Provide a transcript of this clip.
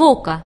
вока.